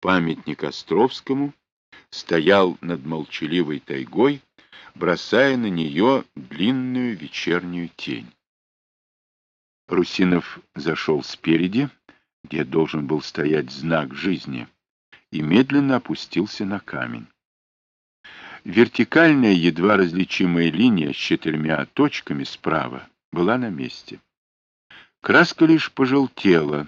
Памятник Островскому стоял над молчаливой тайгой, бросая на нее длинную вечернюю тень. Русинов зашел спереди, где должен был стоять знак жизни, и медленно опустился на камень. Вертикальная, едва различимая линия с четырьмя точками справа была на месте. Краска лишь пожелтела,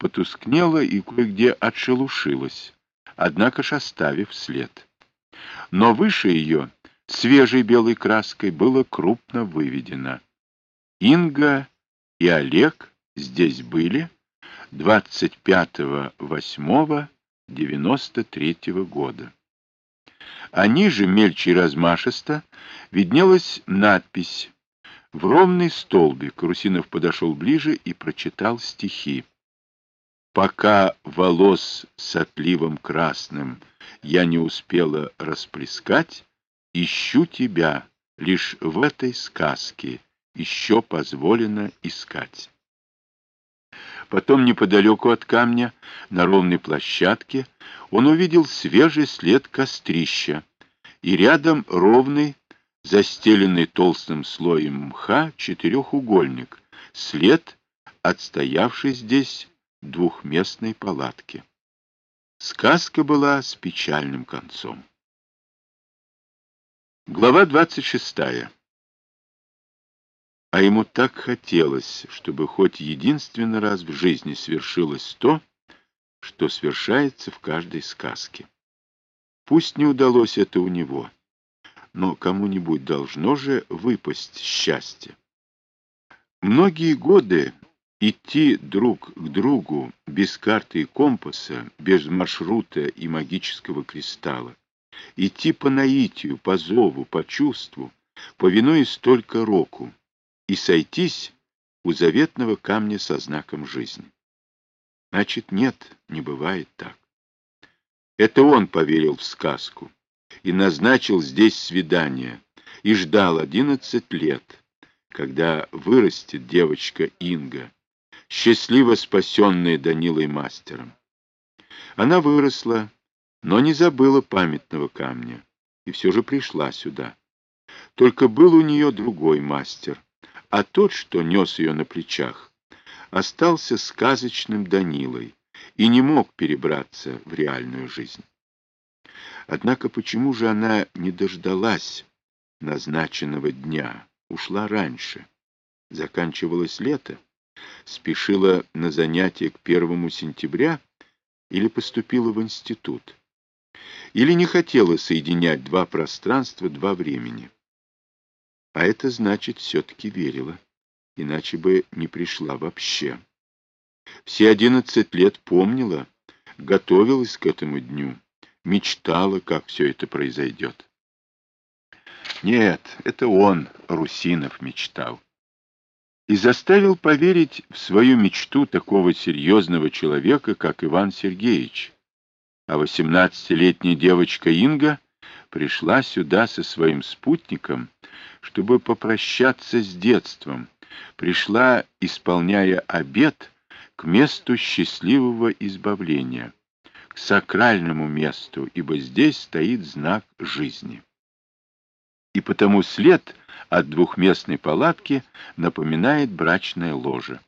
потускнела и кое-где отшелушилась, однако ж оставив след. Но выше ее, свежей белой краской, было крупно выведено. Инга и Олег здесь были 25.08.93 года. А ниже, мельче и размашисто, виднелась надпись в ровный столбик Русинов подошел ближе и прочитал стихи. Пока волос с отливом красным я не успела расплескать, ищу тебя лишь в этой сказке, еще позволено искать. Потом неподалеку от камня, на ровной площадке, он увидел свежий след кострища и рядом ровный, застеленный толстым слоем мха, четырехугольник, след, отстоявший здесь двухместной палатки. Сказка была с печальным концом. Глава 26. А ему так хотелось, чтобы хоть единственный раз в жизни свершилось то, что свершается в каждой сказке. Пусть не удалось это у него, но кому-нибудь должно же выпасть счастье. Многие годы Идти друг к другу без карты и компаса, без маршрута и магического кристалла. Идти по наитию, по зову, по чувству, повинуясь только року, и сойтись у заветного камня со знаком жизни. Значит, нет, не бывает так. Это он поверил в сказку и назначил здесь свидание, и ждал одиннадцать лет, когда вырастет девочка Инга, счастливо спасенная Данилой мастером. Она выросла, но не забыла памятного камня, и все же пришла сюда. Только был у нее другой мастер, а тот, что нес ее на плечах, остался сказочным Данилой и не мог перебраться в реальную жизнь. Однако почему же она не дождалась назначенного дня, ушла раньше? Заканчивалось лето спешила на занятия к первому сентября или поступила в институт, или не хотела соединять два пространства, два времени. А это значит, все-таки верила, иначе бы не пришла вообще. Все одиннадцать лет помнила, готовилась к этому дню, мечтала, как все это произойдет. Нет, это он, Русинов, мечтал и заставил поверить в свою мечту такого серьезного человека, как Иван Сергеевич. А восемнадцатилетняя девочка Инга пришла сюда со своим спутником, чтобы попрощаться с детством, пришла, исполняя обет, к месту счастливого избавления, к сакральному месту, ибо здесь стоит знак жизни. И потому след от двухместной палатки напоминает брачное ложе.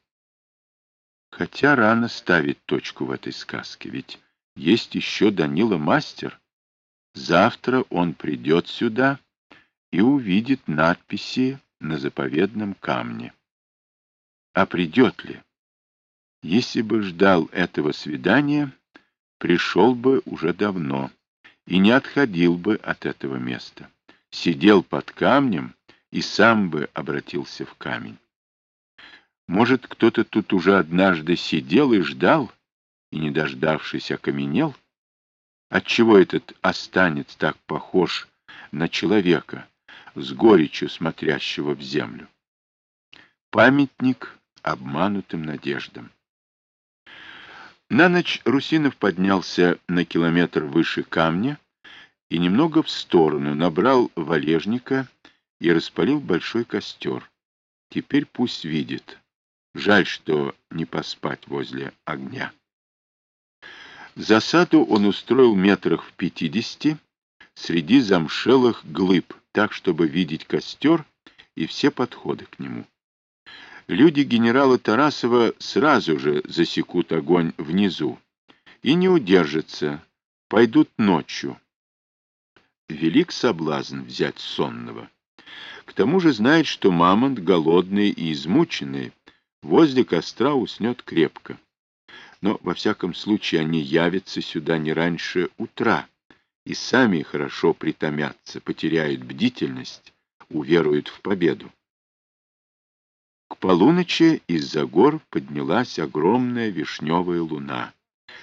Хотя рано ставить точку в этой сказке, ведь есть еще Данила Мастер. Завтра он придет сюда и увидит надписи на заповедном камне. А придет ли? Если бы ждал этого свидания, пришел бы уже давно и не отходил бы от этого места. Сидел под камнем и сам бы обратился в камень. Может, кто-то тут уже однажды сидел и ждал, и, не дождавшись, окаменел? Отчего этот останется так похож на человека, с горечью смотрящего в землю? Памятник обманутым надеждам. На ночь Русинов поднялся на километр выше камня и немного в сторону набрал валежника и распалил большой костер. Теперь пусть видит. Жаль, что не поспать возле огня. Засаду он устроил метрах в пятидесяти среди замшелых глыб, так, чтобы видеть костер и все подходы к нему. Люди генерала Тарасова сразу же засекут огонь внизу и не удержатся, пойдут ночью. Велик соблазн взять сонного. К тому же знает, что мамонт, голодный и измученный, возле костра уснет крепко. Но, во всяком случае, они явятся сюда не раньше утра и сами хорошо притомятся, потеряют бдительность, уверуют в победу. К полуночи из-за гор поднялась огромная вишневая луна,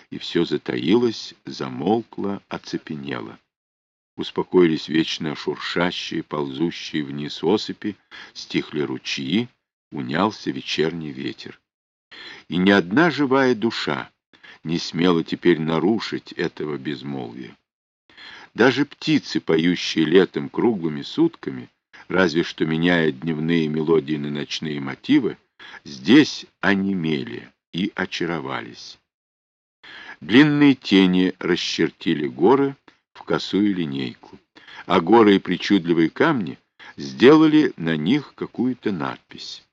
и все затаилось, замолкло, оцепенело. Успокоились вечно шуршащие, ползущие вниз осыпи, стихли ручьи, унялся вечерний ветер. И ни одна живая душа не смела теперь нарушить этого безмолвия. Даже птицы, поющие летом круглыми сутками, разве что меняя дневные мелодии на ночные мотивы, здесь онемели и очаровались. Длинные тени расчертили горы косую линейку, а горы и причудливые камни сделали на них какую-то надпись.